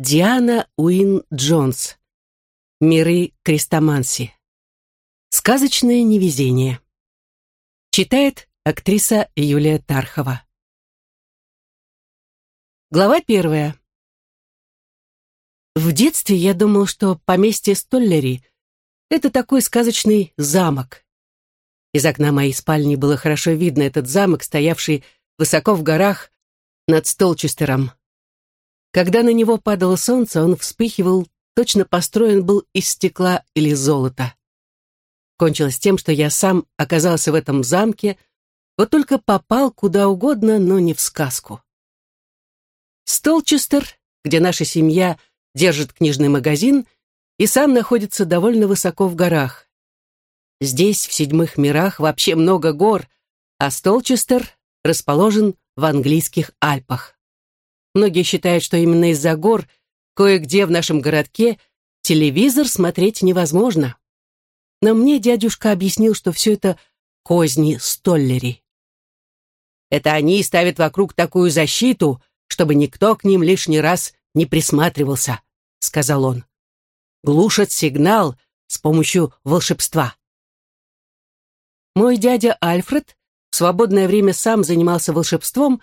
Диана Уин Джонс. Миры Крестоманси. Сказочное невезение. Читает актриса Юлия Тархова. Глава первая. В детстве я думал, что поместье Столлери — это такой сказочный замок. Из окна моей спальни было хорошо видно этот замок, стоявший высоко в горах над Столчестером. Когда на него падало солнце, он вспыхивал, точно построен был из стекла или золота. Кончилось тем, что я сам оказался в этом замке, вот только попал куда угодно, но не в сказку. Столчестер, где наша семья держит книжный магазин, и сам находится довольно высоко в горах. Здесь, в седьмых мирах, вообще много гор, а Столчестер расположен в английских Альпах. Многие считают, что именно из-за гор кое-где в нашем городке телевизор смотреть невозможно. Но мне дядюшка объяснил, что все это козни Столлери. Это они ставят вокруг такую защиту, чтобы никто к ним лишний раз не присматривался, сказал он. Глушат сигнал с помощью волшебства. Мой дядя Альфред в свободное время сам занимался волшебством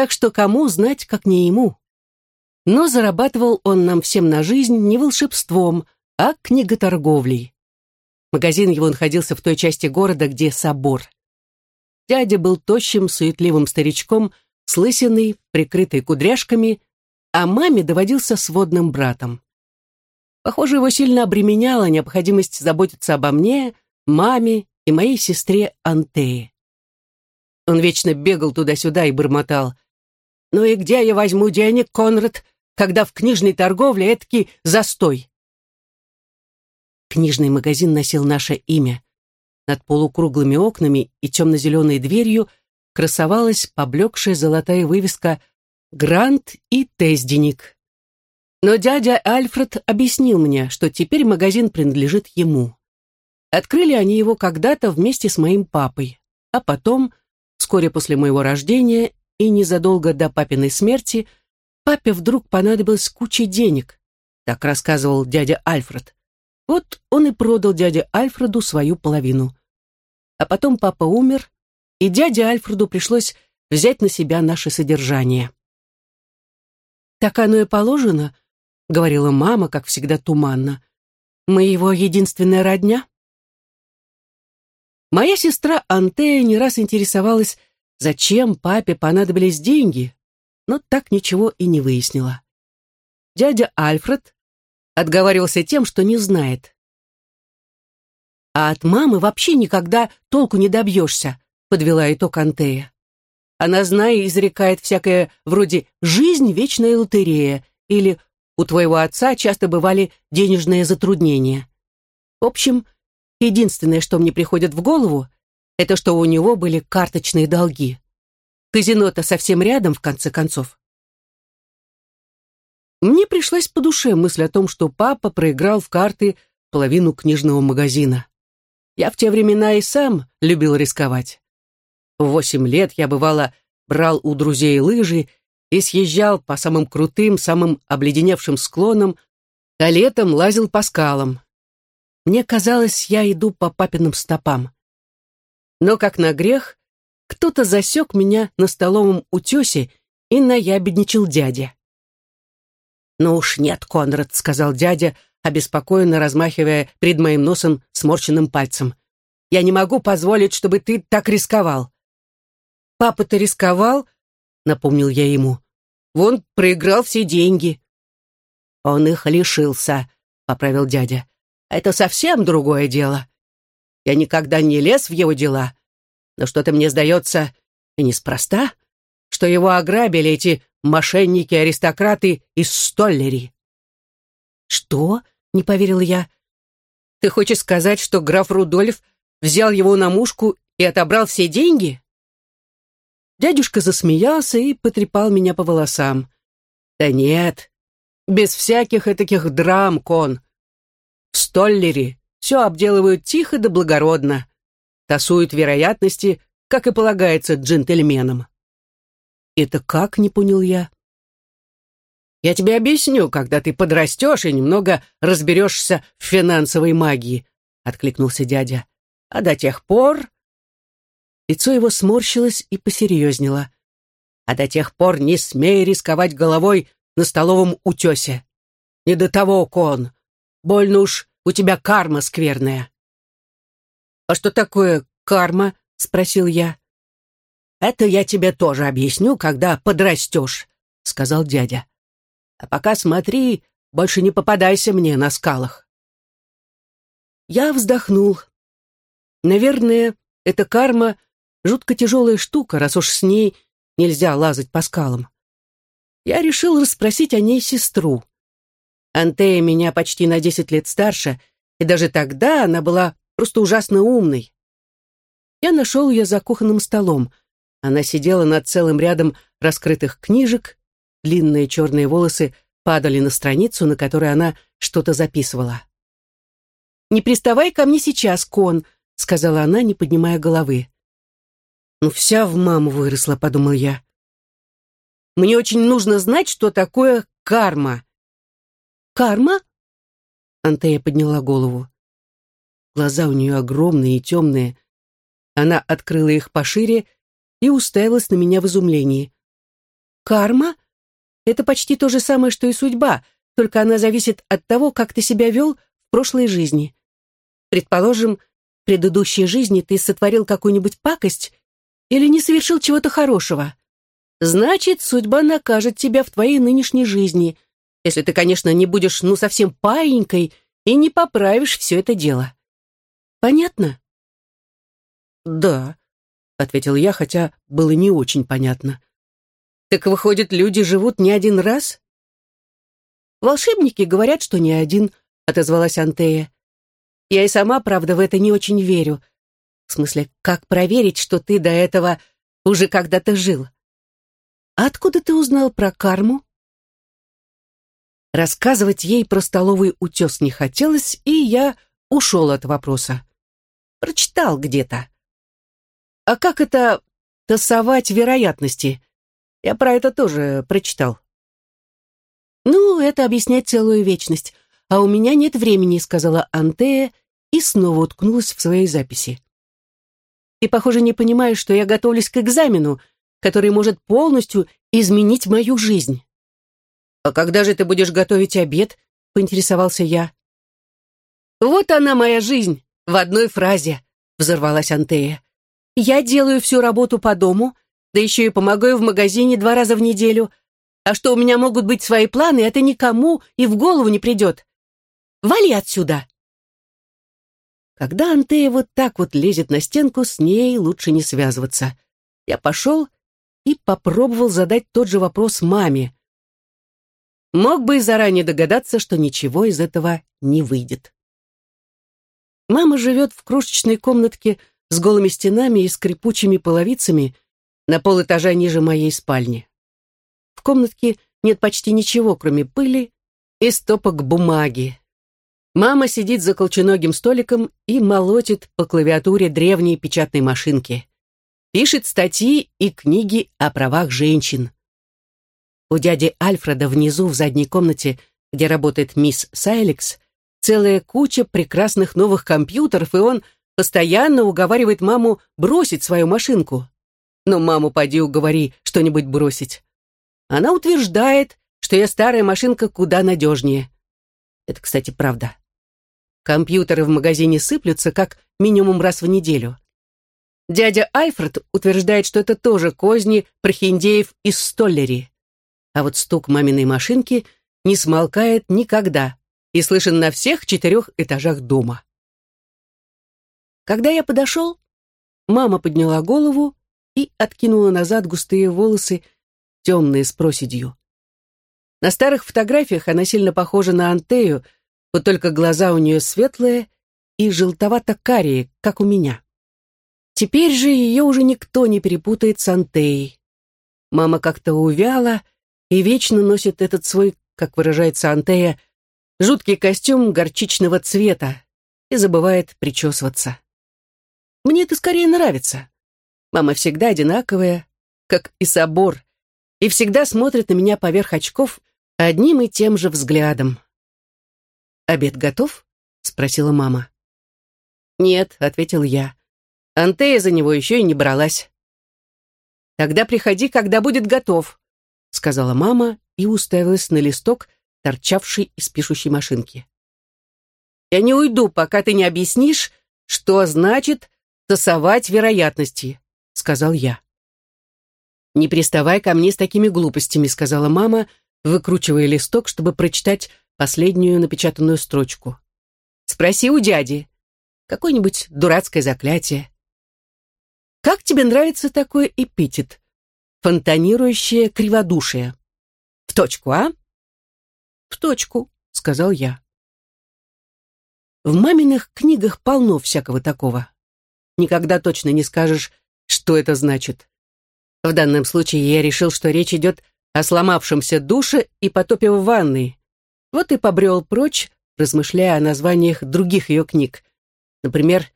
так что кому знать, как не ему. Но зарабатывал он нам всем на жизнь не волшебством, а книготорговлей. Магазин его находился в той части города, где собор. Дядя был тощим, суетливым старичком, с лысиной, прикрытой кудряшками, а маме доводился сводным братом. Похоже, его сильно обременяла необходимость заботиться обо мне, маме и моей сестре Антее. Он вечно бегал туда-сюда и бормотал. «Ну и где я возьму денег, Конрад, когда в книжной торговле этакий застой?» Книжный магазин носил наше имя. Над полукруглыми окнами и темно-зеленой дверью красовалась поблекшая золотая вывеска «Грант и Тезденик». Но дядя Альфред объяснил мне, что теперь магазин принадлежит ему. Открыли они его когда-то вместе с моим папой, а потом Вскоре после моего рождения и незадолго до папиной смерти папе вдруг понадобилось куча денег, так рассказывал дядя Альфред. Вот он и продал дяде Альфреду свою половину. А потом папа умер, и дяде Альфреду пришлось взять на себя наше содержание. «Так оно и положено», — говорила мама, как всегда туманно. «Мы его единственная родня?» Моя сестра Антея не раз интересовалась, зачем папе понадобились деньги, но так ничего и не выяснила. Дядя Альфред отговаривался тем, что не знает. «А от мамы вообще никогда толку не добьешься», — подвела итог Антея. Она, зная, изрекает всякое вроде «жизнь — вечная лотерея» или «у твоего отца часто бывали денежные затруднения». В общем, Единственное, что мне приходит в голову, это что у него были карточные долги. Казино-то совсем рядом, в конце концов. Мне пришлась по душе мысль о том, что папа проиграл в карты половину книжного магазина. Я в те времена и сам любил рисковать. В восемь лет я, бывало, брал у друзей лыжи и съезжал по самым крутым, самым обледеневшим склонам, а летом лазил по скалам. Мне казалось, я иду по папиным стопам. Но, как на грех, кто-то засек меня на столовом утесе и наябедничал дядя. «Ну уж нет, Конрад», — сказал дядя, обеспокоенно размахивая перед моим носом сморщенным пальцем. «Я не могу позволить, чтобы ты так рисковал». «Папа-то рисковал», — напомнил я ему. «Вон проиграл все деньги». «Он их лишился», — поправил дядя. Это совсем другое дело. Я никогда не лез в его дела, но что-то мне сдается, и неспроста, что его ограбили эти мошенники-аристократы из Столлери. «Что?» — не поверил я. «Ты хочешь сказать, что граф Рудольф взял его на мушку и отобрал все деньги?» Дядюшка засмеялся и потрепал меня по волосам. «Да нет, без всяких таких драм, Кон. В Столлере все обделывают тихо да благородно, тасуют вероятности, как и полагается джентльменам. «Это как?» — не понял я. Я тебе объясню, когда ты подрастешь и немного разберешься в финансовой магии, откликнулся дядя. А до тех пор... Лицо его сморщилось и посерьезнело. А до тех пор не смей рисковать головой на столовом утесе. Не до того, Кон. Больно уж у тебя карма скверная. А что такое карма? Спросил я. Это я тебе тоже объясню, когда подрастешь, сказал дядя. А пока смотри, больше не попадайся мне на скалах. Я вздохнул. Наверное, эта карма — жутко тяжелая штука, раз уж с ней нельзя лазать по скалам. Я решил расспросить о ней сестру. Антея меня почти на десять лет старше, и даже тогда она была просто ужасно умной. Я нашел ее за кухонным столом. Она сидела над целым рядом раскрытых книжек, длинные черные волосы падали на страницу, на которой она что-то записывала. «Не приставай ко мне сейчас, Кон», — сказала она, не поднимая головы. «Ну, вся в маму выросла», — подумал я. «Мне очень нужно знать, что такое карма». «Карма?» Антея подняла голову. Глаза у нее огромные и темные. Она открыла их пошире и уставилась на меня в изумлении. «Карма? Это почти то же самое, что и судьба, только она зависит от того, как ты себя вел в прошлой жизни. Предположим, в предыдущей жизни ты сотворил какую-нибудь пакость или не совершил чего-то хорошего. Значит, судьба накажет тебя в твоей нынешней жизни, если ты, конечно, не будешь ну совсем паинькой и не поправишь все это дело. Понятно? Да, ответил я, хотя было не очень понятно. Так выходит, люди живут не один раз? Волшебники говорят, что не один, отозвалась Антея. Я и сама, правда, в это не очень верю. В смысле, как проверить, что ты до этого уже когда-то жил? А откуда ты узнал про карму? Рассказывать ей про столовый утес не хотелось, и я ушел от вопроса. Прочитал где-то. А как это тасовать вероятности? Я про это тоже прочитал. «Ну, это объяснять целую вечность. А у меня нет времени», — сказала Антея и снова уткнулась в своей записи. «Ты, похоже, не понимаешь, что я готовлюсь к экзамену, который может полностью изменить мою жизнь». «А когда же ты будешь готовить обед?» — поинтересовался я. «Вот она, моя жизнь, в одной фразе», — взорвалась Антея. «Я делаю всю работу по дому, да еще и помогаю в магазине два раза в неделю. А что у меня могут быть свои планы, это никому и в голову не придет. Вали отсюда!» Когда Антея вот так вот лезет на стенку, с ней лучше не связываться. Я пошел и попробовал задать тот же вопрос маме. Мог бы и заранее догадаться, что ничего из этого не выйдет. Мама живет в крошечной комнатке с голыми стенами и скрипучими половицами, на полэтажа ниже моей спальни. В комнатке нет почти ничего, кроме пыли и стопок бумаги. Мама сидит за колченогим столиком и молотит по клавиатуре древней печатной машинки. Пишет статьи и книги о правах женщин. У дяди Альфреда внизу в задней комнате, где работает мисс Сайликс, целая куча прекрасных новых компьютеров, и он постоянно уговаривает маму бросить свою машинку. Но маму поди уговори что-нибудь бросить. Она утверждает, что я старая машинка куда надежнее. Это, кстати, правда. Компьютеры в магазине сыплются как минимум раз в неделю. Дядя Альфред утверждает, что это тоже козни прохиндеев из Столлери. А вот стук маминой машинки не смолкает никогда и слышен на всех четырех этажах дома. Когда я подошел, мама подняла голову и откинула назад густые волосы, темные с проседью. На старых фотографиях она сильно похожа на Антею, вот только глаза у нее светлые и желтовато-карие, как у меня. Теперь же ее уже никто не перепутает с Антеей. Мама как-то увяла и вечно носит этот свой, как выражается Антея, жуткий костюм горчичного цвета и забывает причесываться. Мне это скорее нравится. Мама всегда одинаковая, как и собор, и всегда смотрит на меня поверх очков, одним и тем же взглядом. «Обед готов?» — спросила мама. «Нет», — ответил я. «Антея за него еще и не бралась». «Тогда приходи, когда будет готов», — сказала мама и уставилась на листок, торчавший из пишущей машинки. «Я не уйду, пока ты не объяснишь, что значит тасовать вероятности», — сказал я. «Не приставай ко мне с такими глупостями», — сказала мама, выкручивая листок, чтобы прочитать последнюю напечатанную строчку. «Спроси у дяди. Какое-нибудь дурацкое заклятие. Как тебе нравится такой эпитет? Фонтанирующее криводушие. В точку, а? В точку, сказал я. В маминых книгах полно всякого такого. Никогда точно не скажешь, что это значит. В данном случае я решил, что речь идет о сломавшемся душе и потопе в ванной. Вот и побрел прочь, размышляя о названиях других ее книг. Например,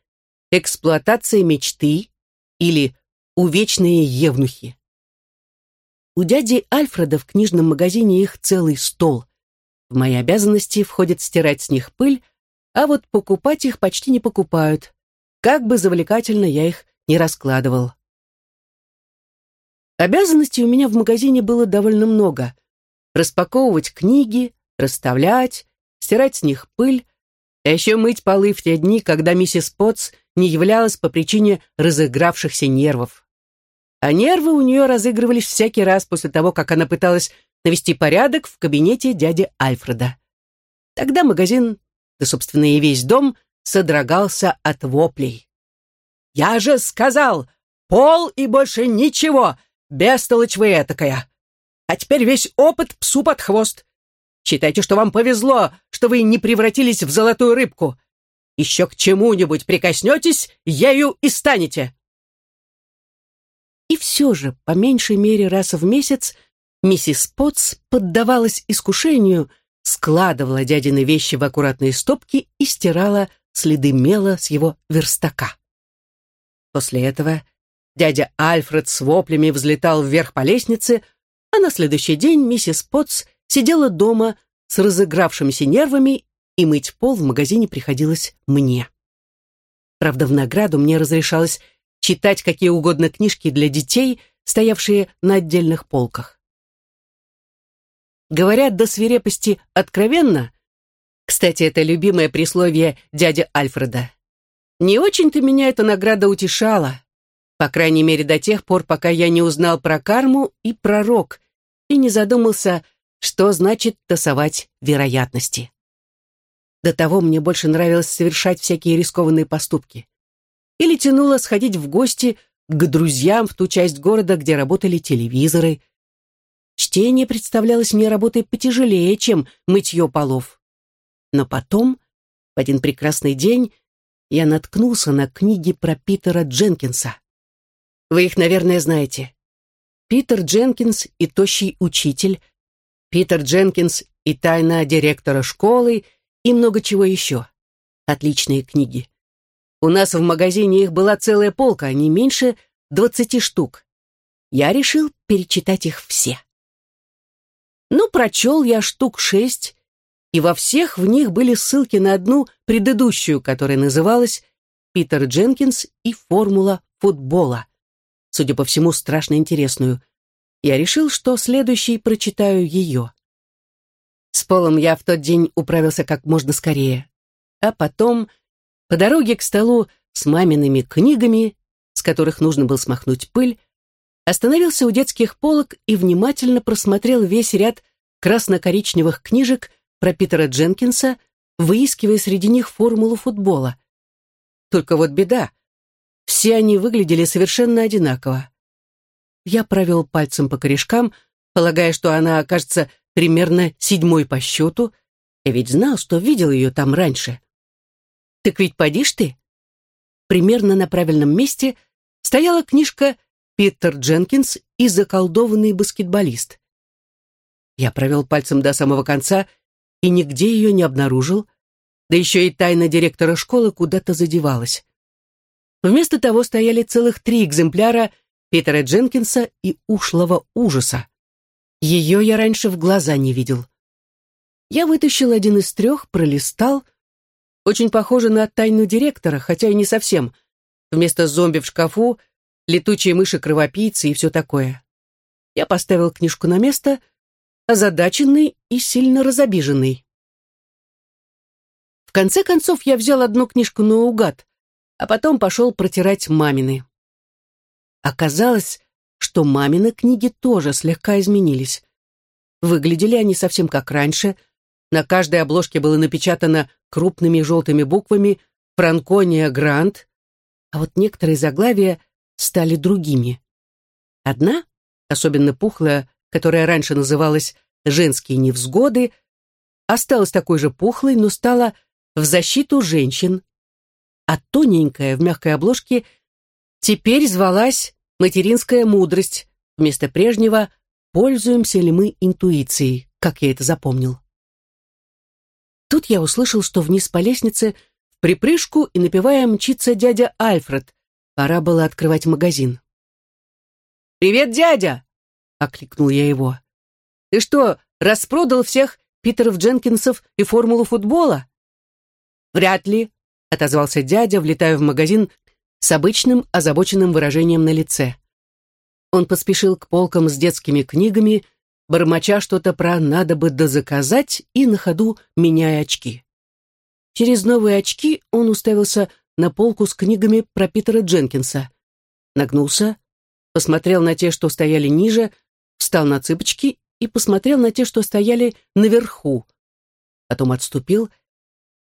«Эксплуатация мечты», или «Увечные евнухи». У дяди Альфреда в книжном магазине их целый стол. В мои обязанности входит стирать с них пыль, а вот покупать их почти не покупают. Как бы завлекательно я их не раскладывал. Обязанностей у меня в магазине было довольно много. Распаковывать книги, расставлять, стирать с них пыль, а еще мыть полы в те дни, когда миссис Потс не являлась по причине разыгравшихся нервов. А нервы у нее разыгрывались всякий раз после того, как она пыталась навести порядок в кабинете дяди Альфреда. Тогда магазин, да, собственно, и весь дом, содрогался от воплей. «Я же сказал, пол и больше ничего, бестолочь вы этакая! А теперь весь опыт псу под хвост. Считайте, что вам повезло, что вы не превратились в золотую рыбку. Еще к чему-нибудь прикоснетесь, ею и станете. И все же, по меньшей мере раз в месяц, миссис Потс поддавалась искушению, складывала дядины вещи в аккуратные стопки и стирала следы мела с его верстака. После этого дядя Альфред с воплями взлетал вверх по лестнице, а на следующий день миссис Потс сидела дома с разыгравшимися нервами, и мыть пол в магазине приходилось мне. Правда, в награду мне разрешалось читать какие угодно книжки для детей, стоявшие на отдельных полках. Говорят до свирепости откровенно. Кстати, это любимое присловие дяди Альфреда. Не очень-то меня эта награда утешала, по крайней мере до тех пор, пока я не узнал про карму и пророк и не задумался, что значит тасовать вероятности. До того мне больше нравилось совершать всякие рискованные поступки. Или тянуло сходить в гости к друзьям в ту часть города, где работали телевизоры. Чтение представлялось мне работой потяжелее, чем мытье полов. Но потом, в один прекрасный день, я наткнулся на книги про Питера Дженкинса. Вы их, наверное, знаете. Питер Дженкинс и тощий учитель — Питер Дженкинс и тайна директора школы и много чего еще. Отличные книги. У нас в магазине их была целая полка, не меньше двадцати штук. Я решил перечитать их все. Ну, прочел я штук шесть, и во всех в них были ссылки на одну предыдущую, которая называлась «Питер Дженкинс и формула футбола». Судя по всему, страшно интересную – я решил, что следующий прочитаю ее. С полом я в тот день управился как можно скорее. А потом, по дороге к столу с мамиными книгами, с которых нужно было смахнуть пыль, остановился у детских полок и внимательно просмотрел весь ряд красно-коричневых книжек про Питера Дженкинса, выискивая среди них формулу футбола. Только вот беда. Все они выглядели совершенно одинаково. Я провел пальцем по корешкам, полагая, что она окажется примерно седьмой по счету. Я ведь знал, что видел ее там раньше. Так ведь подишь ты? Примерно на правильном месте стояла книжка «Питер Дженкинс и заколдованный баскетболист». Я провел пальцем до самого конца и нигде ее не обнаружил, да еще и тайна директора школы куда-то задевалась. Вместо того стояли целых три экземпляра – Питера Дженкинса и ушлого ужаса. Ее я раньше в глаза не видел. Я вытащил один из трех, пролистал. Очень похоже на тайну директора, хотя и не совсем. Вместо зомби в шкафу летучие мыши-кровопийцы и все такое. Я поставил книжку на место, озадаченный и сильно разобиженный. В конце концов я взял одну книжку наугад, а потом пошел протирать мамины. Оказалось, что мамины книги тоже слегка изменились. Выглядели они совсем как раньше. На каждой обложке было напечатано крупными желтыми буквами «Франкония Грант», а вот некоторые заглавия стали другими. Одна, особенно пухлая, которая раньше называлась «Женские невзгоды», осталась такой же пухлой, но стала «В защиту женщин», а тоненькая в мягкой обложке теперь звалась «Материнская мудрость», вместо прежнего «Пользуемся ли мы интуицией», как я это запомнил. Тут я услышал, что вниз по лестнице в припрыжку и напевая мчится дядя Альфред. Пора было открывать магазин. «Привет, дядя!» — окликнул я его. «Ты что, распродал всех Питеров Дженкинсов и формулу футбола?» «Вряд ли», — отозвался дядя, влетая в магазин с обычным озабоченным выражением на лице. Он поспешил к полкам с детскими книгами, бормоча что-то про «надо бы дозаказать» и на ходу меняя очки. Через новые очки он уставился на полку с книгами про Питера Дженкинса. Нагнулся, посмотрел на те, что стояли ниже, встал на цыпочки и посмотрел на те, что стояли наверху. Потом отступил,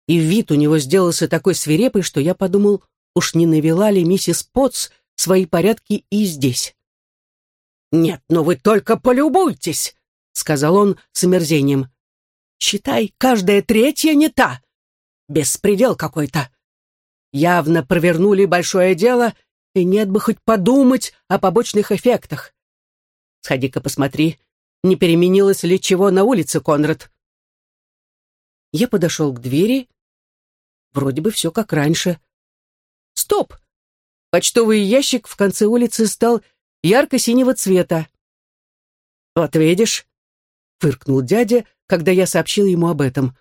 и вид у него сделался такой свирепый, что я подумал, уж не навела ли миссис Потс свои порядки и здесь. «Нет, но вы только полюбуйтесь!» — сказал он с омерзением. «Считай, каждая третья не та. Беспредел какой-то. Явно провернули большое дело, и нет бы хоть подумать о побочных эффектах. Сходи-ка посмотри, не переменилось ли чего на улице, Конрад. Я подошел к двери. Вроде бы все как раньше. Стоп! Почтовый ящик в конце улицы стал ярко-синего цвета. «Вот видишь», — фыркнул дядя, когда я сообщил ему об этом.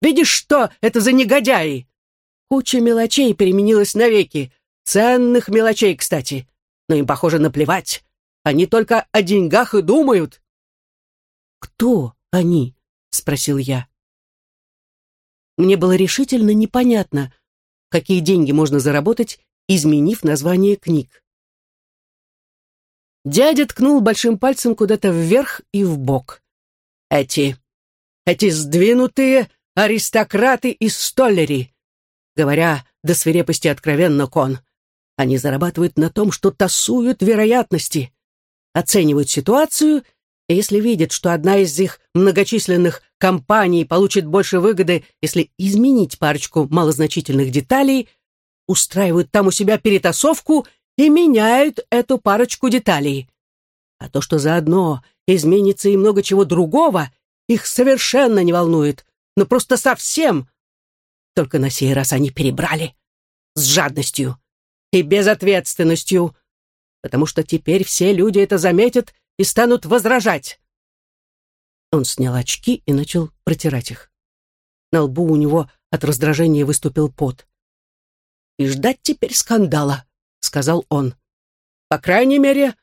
«Видишь, что это за негодяи? Куча мелочей переменилась навеки. Ценных мелочей, кстати. Но им, похоже, наплевать. Они только о деньгах и думают. «Кто они?» — спросил я. Мне было решительно непонятно, какие деньги можно заработать, изменив название книг. Дядя ткнул большим пальцем куда-то вверх и вбок. «Эти, эти сдвинутые аристократы из Столлери говоря до свирепости откровенно кон. Они зарабатывают на том, что тасуют вероятности, оценивают ситуацию, и если видят, что одна из их многочисленных компаний получит больше выгоды, если изменить парочку малозначительных деталей, устраивают там у себя перетасовку и меняют эту парочку деталей. А то, что заодно изменится и много чего другого, их совершенно не волнует, но просто совсем, только на сей раз они перебрали. С жадностью и безответственностью. Потому что теперь все люди это заметят и станут возражать. Он снял очки и начал протирать их. На лбу у него от раздражения выступил пот. «И ждать теперь скандала», — сказал он. «По крайней мере,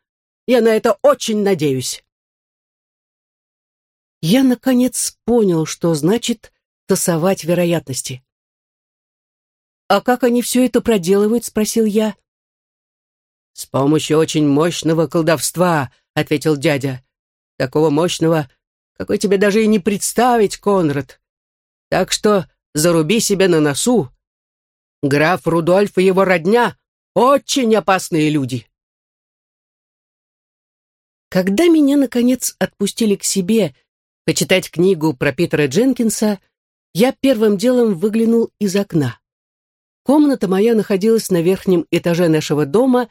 я на это очень надеюсь». Я, наконец, понял, что значит тасовать вероятности. «А как они все это проделывают?» — спросил я. «С помощью очень мощного колдовства», — ответил дядя. «Такого мощного, какой тебе даже и не представить, Конрад. Так что заруби себе на носу. Граф Рудольф и его родня — очень опасные люди». Когда меня, наконец, отпустили к себе почитать книгу про Питера Дженкинса, я первым делом выглянул из окна. Комната моя находилась на верхнем этаже нашего дома,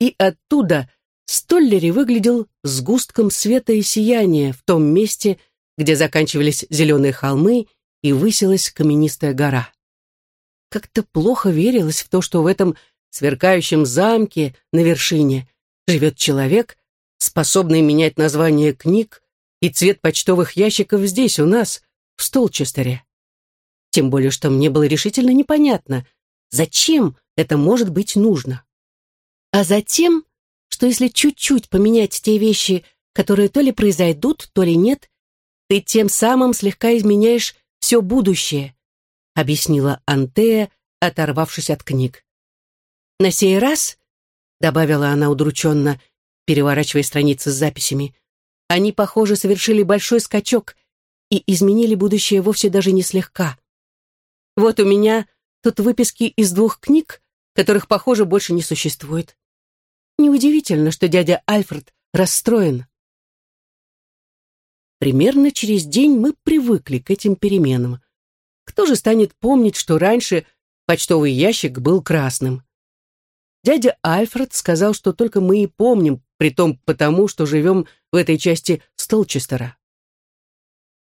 и оттуда Столлери выглядел сгустком света и сияния в том месте, где заканчивались зеленые холмы и высилась каменистая гора. Как-то плохо верилось в то, что в этом сверкающем замке на вершине живет человек, способный менять название книг и цвет почтовых ящиков здесь, у нас, в Столчестере. Тем более, что мне было решительно непонятно, зачем это может быть нужно. А затем, что если чуть-чуть поменять те вещи, которые то ли произойдут, то ли нет, ты тем самым слегка изменяешь все будущее, объяснила Антея, оторвавшись от книг. На сей раз, добавила она удрученно, переворачивая страницы с записями, они, похоже, совершили большой скачок и изменили будущее вовсе даже не слегка. Вот у меня тут выписки из двух книг, которых, похоже, больше не существует. Неудивительно, что дядя Альфред расстроен. Примерно через день мы привыкли к этим переменам. Кто же станет помнить, что раньше почтовый ящик был красным? Дядя Альфред сказал, что только мы и помним, притом потому, что живем в этой части Столчестера.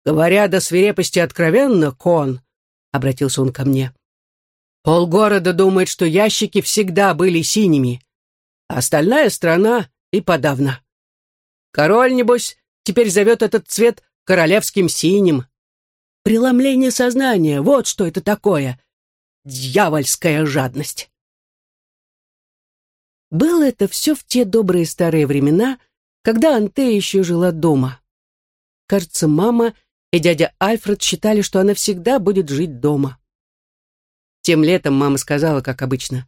«Говоря до свирепости откровенно, Кон», — обратился он ко мне, — «полгорода думает, что ящики всегда были синими, а остальная страна и подавно. Король, небось, теперь зовет этот цвет королевским синим. Преломление сознания, вот что это такое. Дьявольская жадность. Было это все в те добрые старые времена, когда Антея еще жила дома. Кажется, мама и дядя Альфред считали, что она всегда будет жить дома. Тем летом мама сказала, как обычно,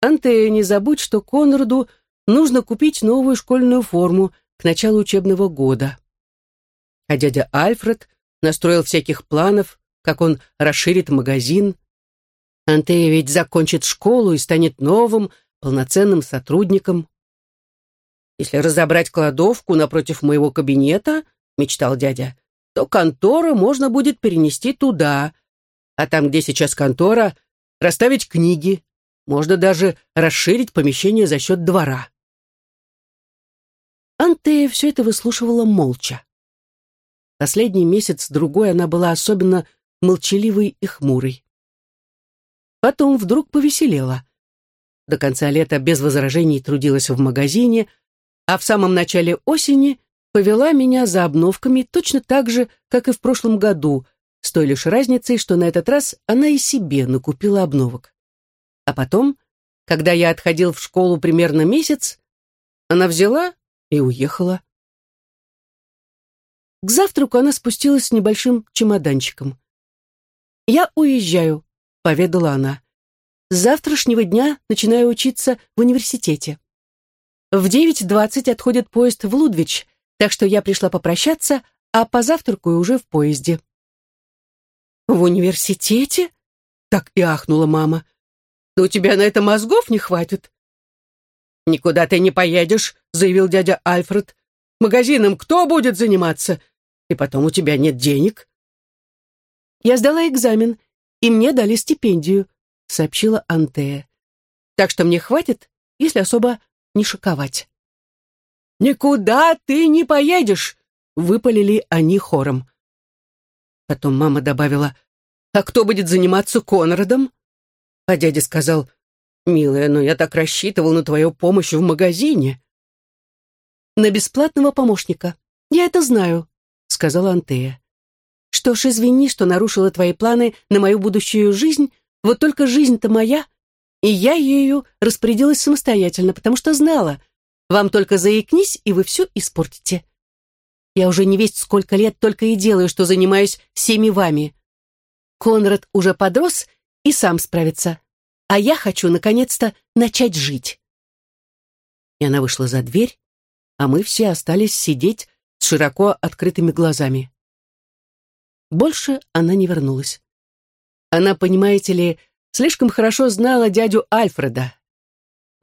Анте, не забудь, что Конраду нужно купить новую школьную форму к началу учебного года. А дядя Альфред настроил всяких планов, как он расширит магазин. Антея ведь закончит школу и станет новым, полноценным сотрудником. «Если разобрать кладовку напротив моего кабинета, — мечтал дядя, — то контору можно будет перенести туда, а там, где сейчас контора, расставить книги, можно даже расширить помещение за счет двора. Антея все это выслушивала молча. Последний месяц-другой она была особенно молчаливой и хмурой. Потом вдруг повеселела. До конца лета без возражений трудилась в магазине, а в самом начале осени повела меня за обновками точно так же, как и в прошлом году, с той лишь разницей, что на этот раз она и себе накупила обновок. А потом, когда я отходил в школу примерно месяц, она взяла и уехала. К завтраку она спустилась с небольшим чемоданчиком. «Я уезжаю», — поведала она. «С завтрашнего дня начинаю учиться в университете. В 9.20 отходит поезд в Лудвич, так что я пришла попрощаться, а позавтракаю уже в поезде». «В университете?» — так и ахнула мама. Да у тебя на это мозгов не хватит. «Никуда ты не поедешь», — заявил дядя Альфред. «Магазином кто будет заниматься? И потом у тебя нет денег». «Я сдала экзамен, и мне дали стипендию», — сообщила Антея. «Так что мне хватит, если особо не шоковать». «Никуда ты не поедешь!» — выпалили они хором. Потом мама добавила, «А кто будет заниматься Конрадом?» А дядя сказал, «Милая, но я так рассчитывал на твою помощь в магазине». «На бесплатного помощника. Я это знаю», — сказала Антея. «Что ж, извини, что нарушила твои планы на мою будущую жизнь, вот только жизнь-то моя, и я ею распорядилась самостоятельно, потому что знала, вам только заикнись, и вы все испортите. Я уже не весть сколько лет только и делаю, что занимаюсь всеми вами. Конрад уже подрос и сам справится. А я хочу, наконец-то, начать жить. И она вышла за дверь, а мы все остались сидеть с широко открытыми глазами. Больше она не вернулась. Она, понимаете ли, слишком хорошо знала дядю Альфреда.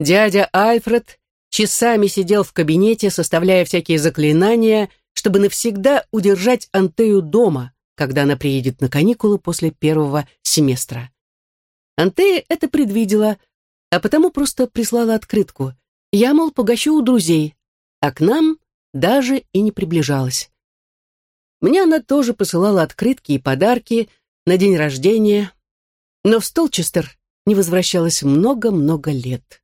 Дядя Альфред часами сидел в кабинете, составляя всякие заклинания, чтобы навсегда удержать Антею дома, когда она приедет на каникулы после первого семестра. Антея это предвидела, а потому просто прислала открытку. Я, мол, погощу у друзей, а к нам даже и не приближалась. Мне она тоже посылала открытки и подарки на день рождения, но в Столчестер не возвращалась много-много лет.